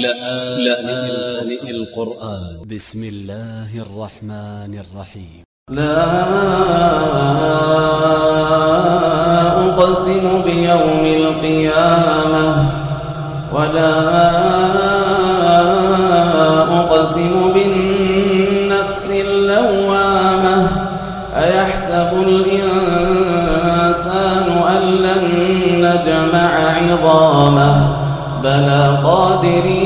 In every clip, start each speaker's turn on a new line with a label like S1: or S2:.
S1: لآن القرآن. ب س م الله الرحمن الرحيم.
S2: لا أقسم بيوم القيامة ولا أقسم بالنفس اللوامة. أيحسب الإنسان أن لن نجمع عظامه؟ بلى قادرين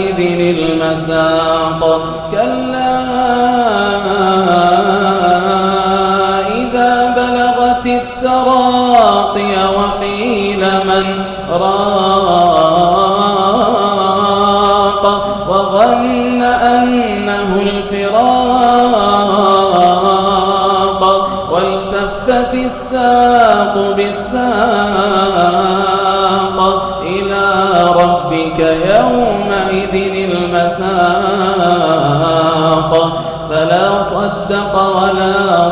S2: يومئذ المساق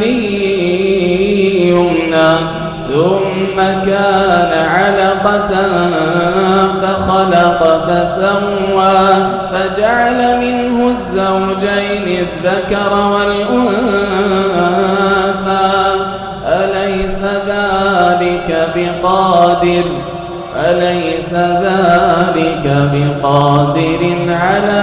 S2: مني يمنى ثم كان علقة فخلق فسوى فجعل منه الزوجين الذكر والأنثى. أليس ذلك بقادر؟ أليس ذلك بقادر على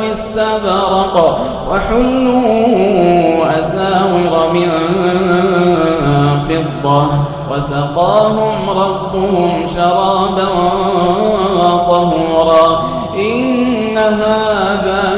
S2: واستبرق وحلوا أساور من فضة وسقاهم ربهم شرابا طهورا إن هذا